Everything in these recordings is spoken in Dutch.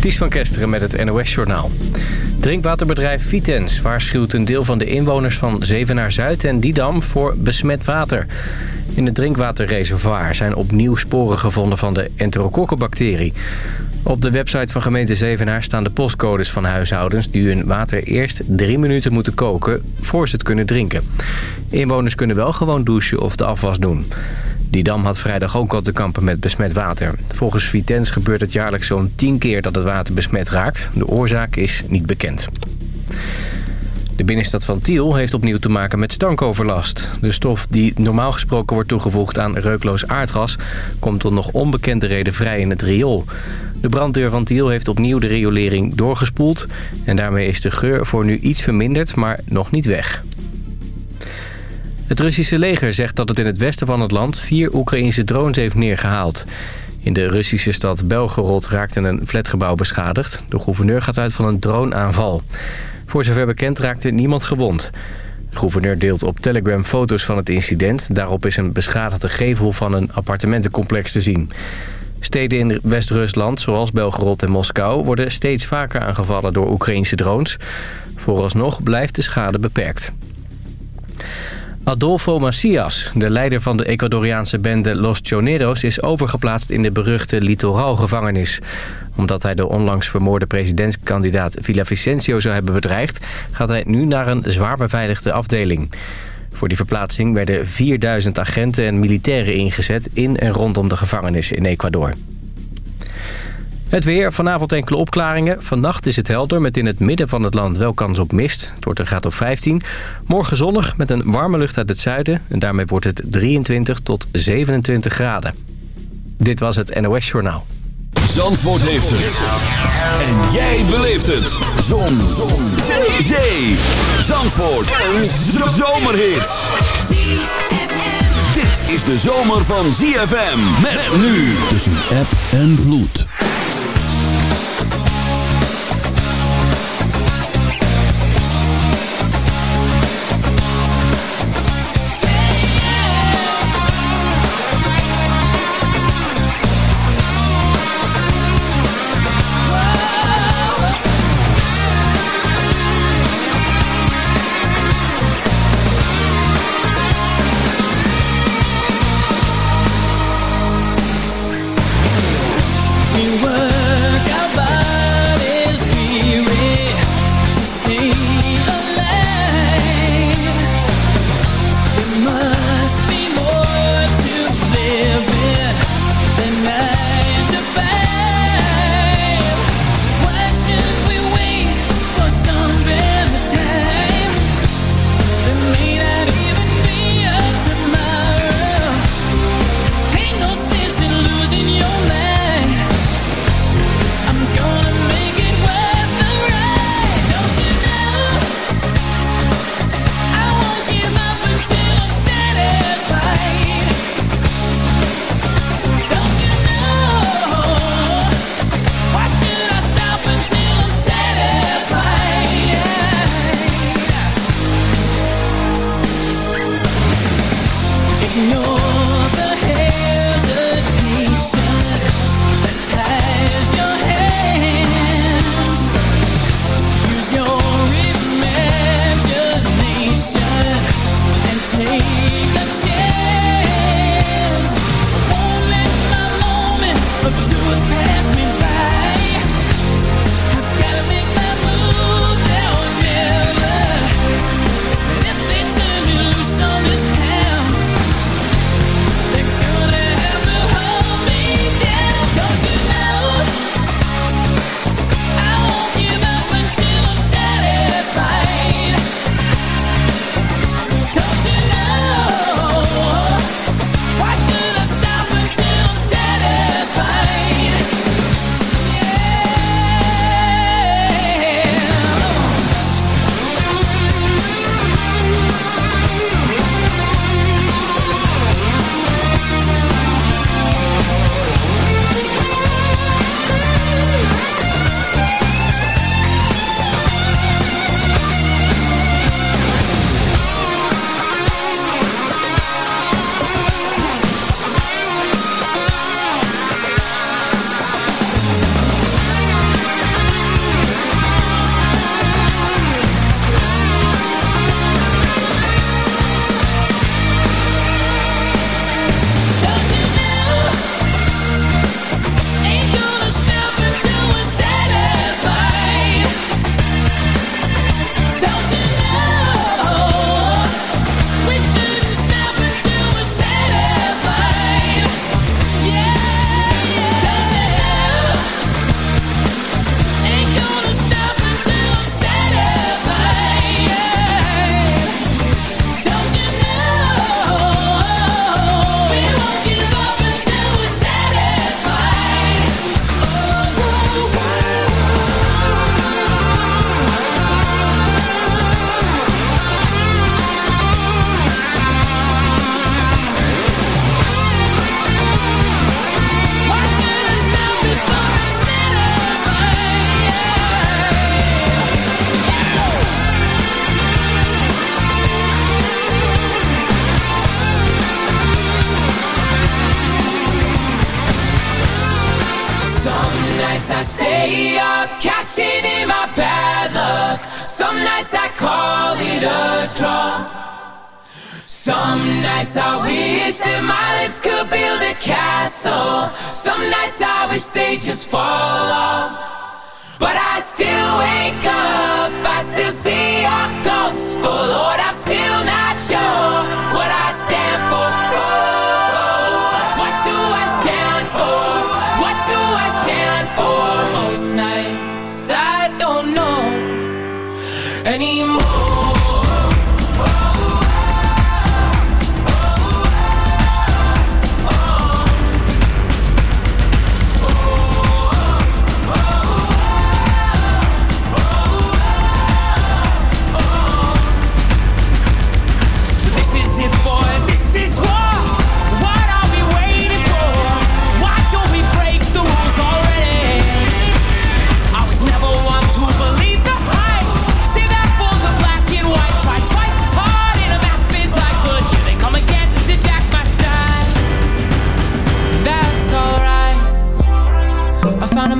Ties van Kesteren met het NOS-journaal. Drinkwaterbedrijf Vitens waarschuwt een deel van de inwoners van Zevenaar-Zuid en Didam voor besmet water. In het drinkwaterreservoir zijn opnieuw sporen gevonden van de enterokokkenbacterie. Op de website van gemeente Zevenaar staan de postcodes van huishoudens... die hun water eerst drie minuten moeten koken voor ze het kunnen drinken. Inwoners kunnen wel gewoon douchen of de afwas doen. Die dam had vrijdag ook al te kampen met besmet water. Volgens Vitens gebeurt het jaarlijks zo'n 10 keer dat het water besmet raakt. De oorzaak is niet bekend. De binnenstad van Tiel heeft opnieuw te maken met stankoverlast. De stof die normaal gesproken wordt toegevoegd aan reukloos aardgas... komt tot nog onbekende reden vrij in het riool. De brandweer van Tiel heeft opnieuw de riolering doorgespoeld... en daarmee is de geur voor nu iets verminderd, maar nog niet weg. Het Russische leger zegt dat het in het westen van het land vier Oekraïnse drones heeft neergehaald. In de Russische stad Belgorod raakte een flatgebouw beschadigd. De gouverneur gaat uit van een droneaanval. Voor zover bekend raakte niemand gewond. De gouverneur deelt op Telegram foto's van het incident. Daarop is een beschadigde gevel van een appartementencomplex te zien. Steden in West-Rusland, zoals Belgorod en Moskou... worden steeds vaker aangevallen door Oekraïnse drones. Vooralsnog blijft de schade beperkt. Adolfo Macias, de leider van de Ecuadoriaanse bende Los Choneros... is overgeplaatst in de beruchte Litoral-gevangenis. Omdat hij de onlangs vermoorde presidentskandidaat Vicencio zou hebben bedreigd... gaat hij nu naar een zwaar beveiligde afdeling. Voor die verplaatsing werden 4000 agenten en militairen ingezet... in en rondom de gevangenis in Ecuador. Het weer, vanavond enkele opklaringen. Vannacht is het helder met in het midden van het land wel kans op mist. Het wordt een graad of 15. Morgen zonnig met een warme lucht uit het zuiden. En daarmee wordt het 23 tot 27 graden. Dit was het NOS Journaal. Zandvoort heeft het. En jij beleeft het. Zon. Zon. Zee. Zee. Zandvoort. Een zomerhit. Dit is de zomer van ZFM. Met nu tussen app en vloed.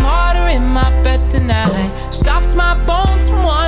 martyr in my bed tonight. Stops my bones from wandering.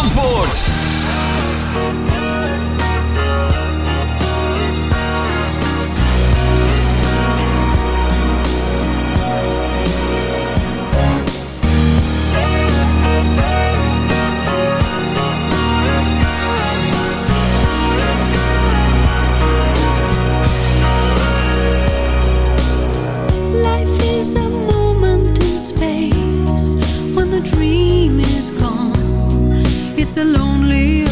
Zandvoort. It's a lonelier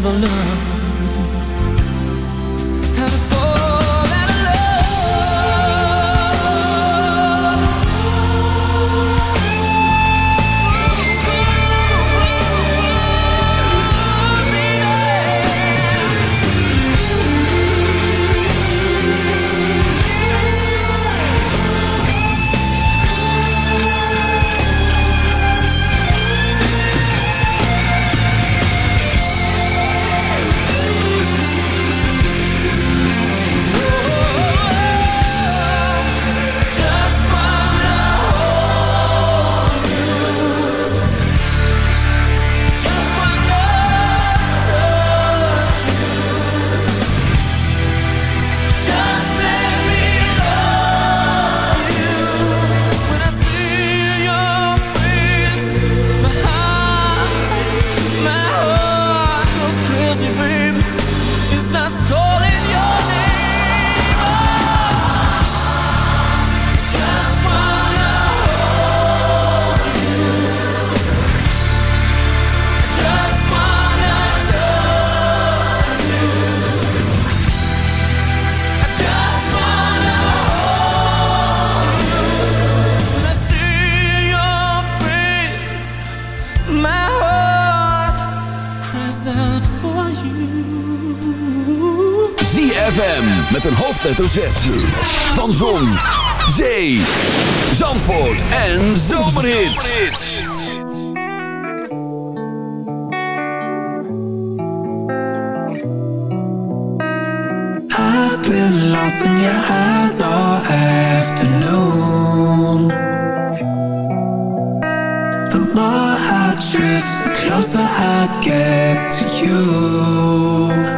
never learn. Van Zon, Zee, Zandvoort en Zomerhits. I've been lost in your eyes all afternoon. The more I drift, the closer I get to you.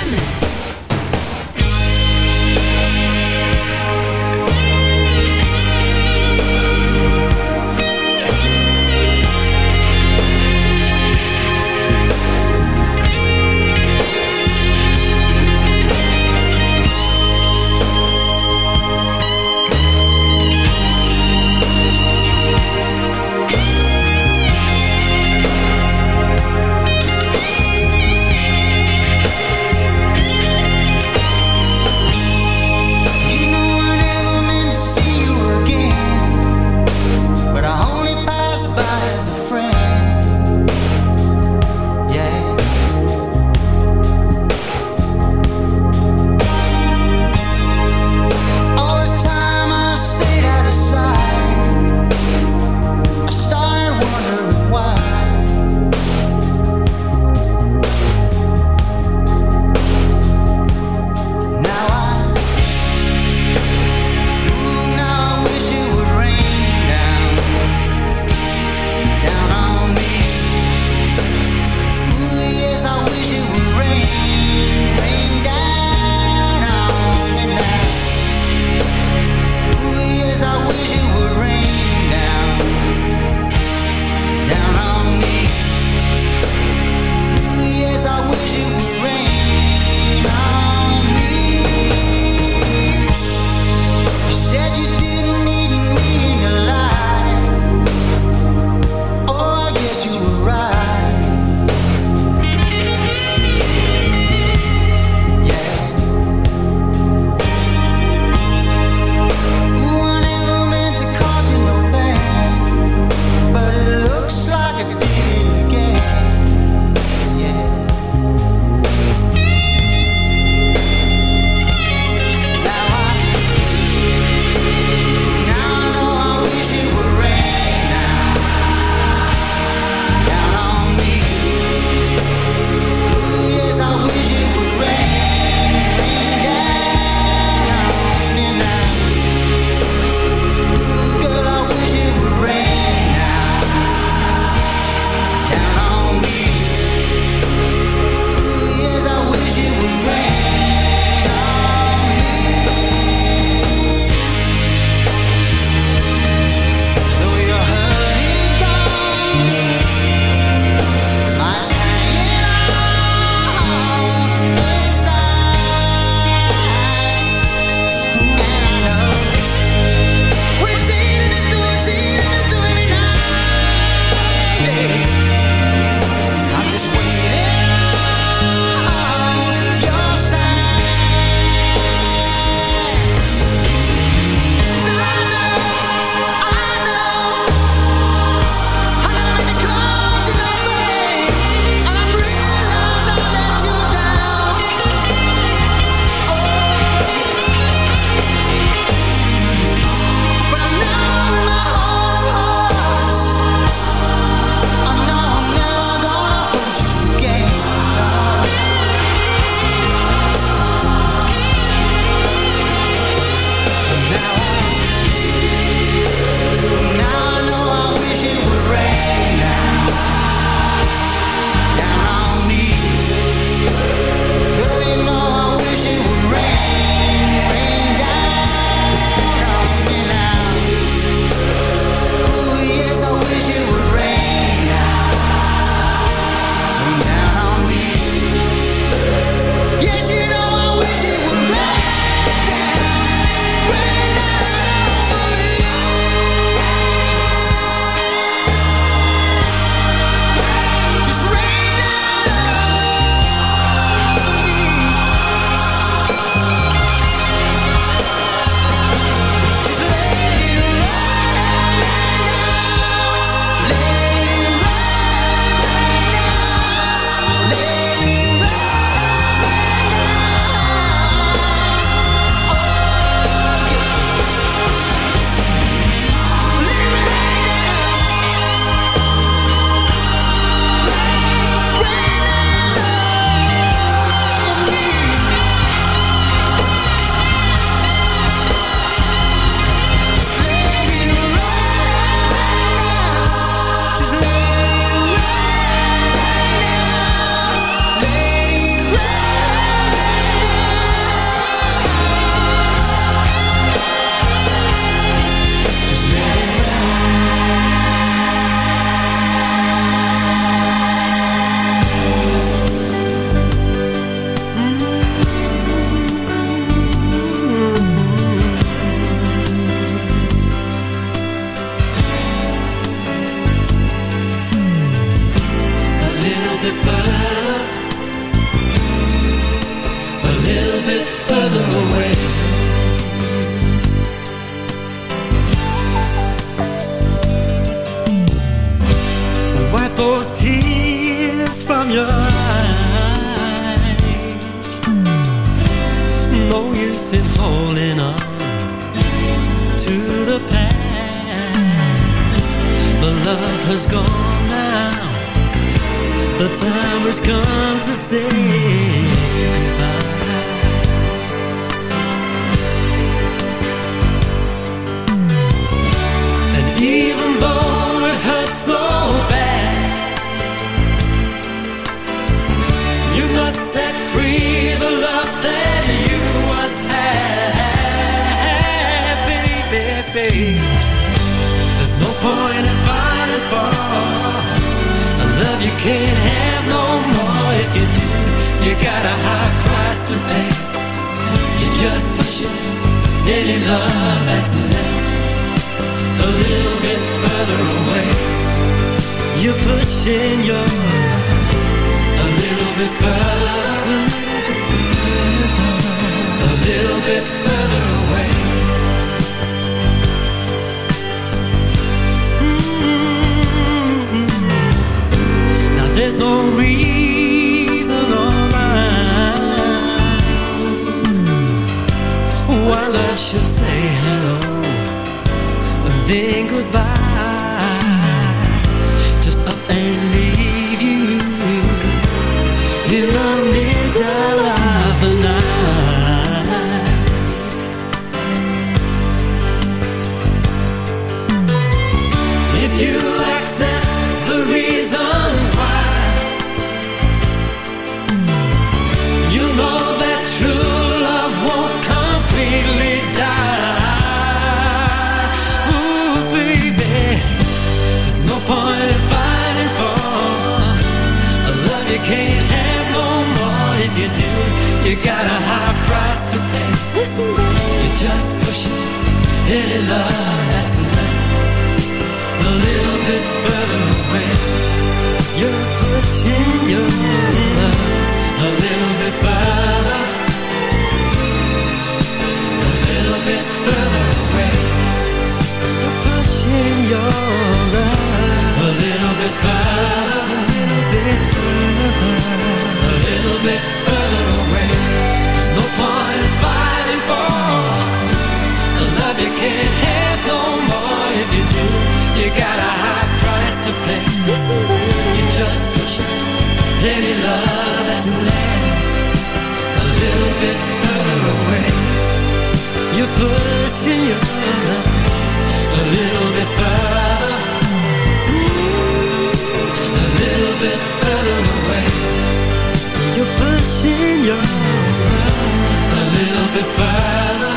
a little further,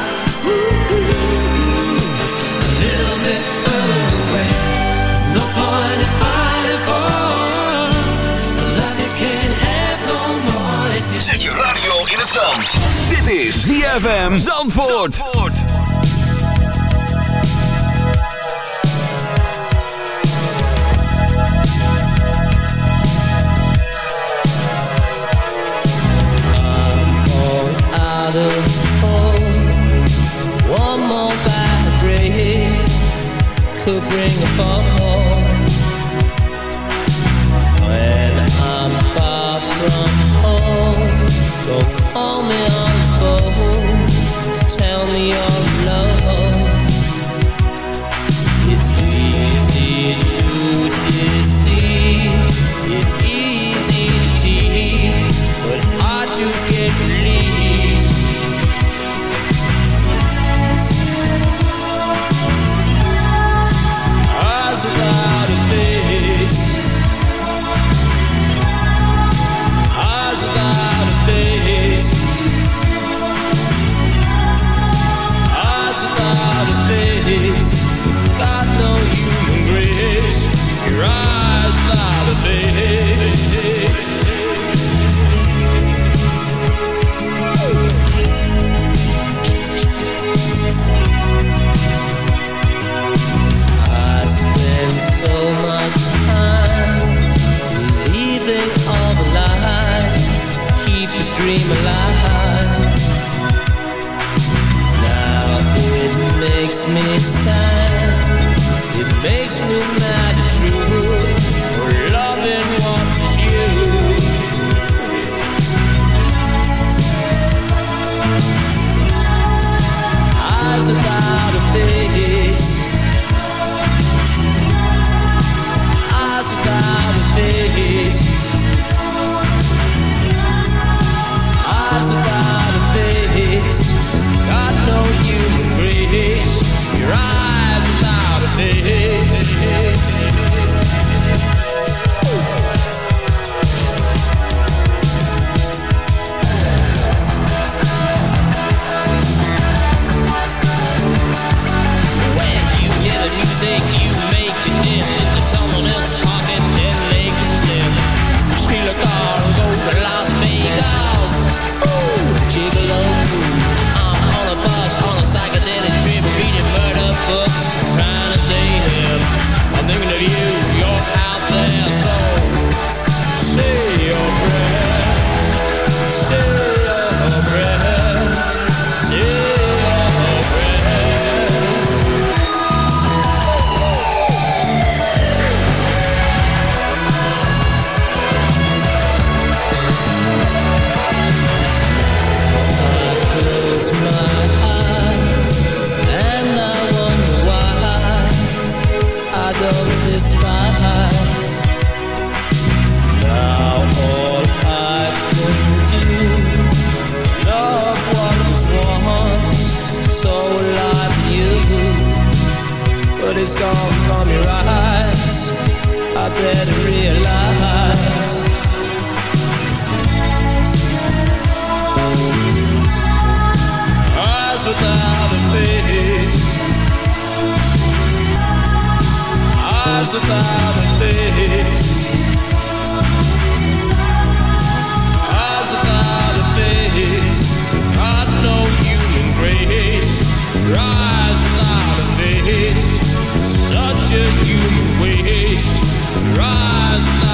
a little bit further radio in het zand. Dit is ZFM Zandvoort. bring a fall. about a face. Eyes without a face. Not no human grace Rise without a face. Such a human waste. Rise. without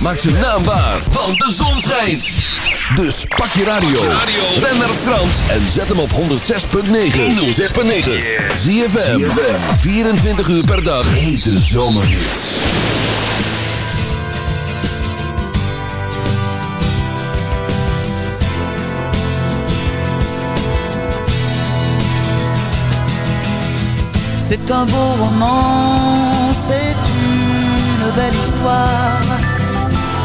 Maakt zijn naam waar, want de zon schijnt. Dus pak je radio, ren naar Frans en zet hem op 106.9. 106.9. Zie je 24 uur per dag. Hete zomerhits. C'est un beau roman, c'est une belle histoire,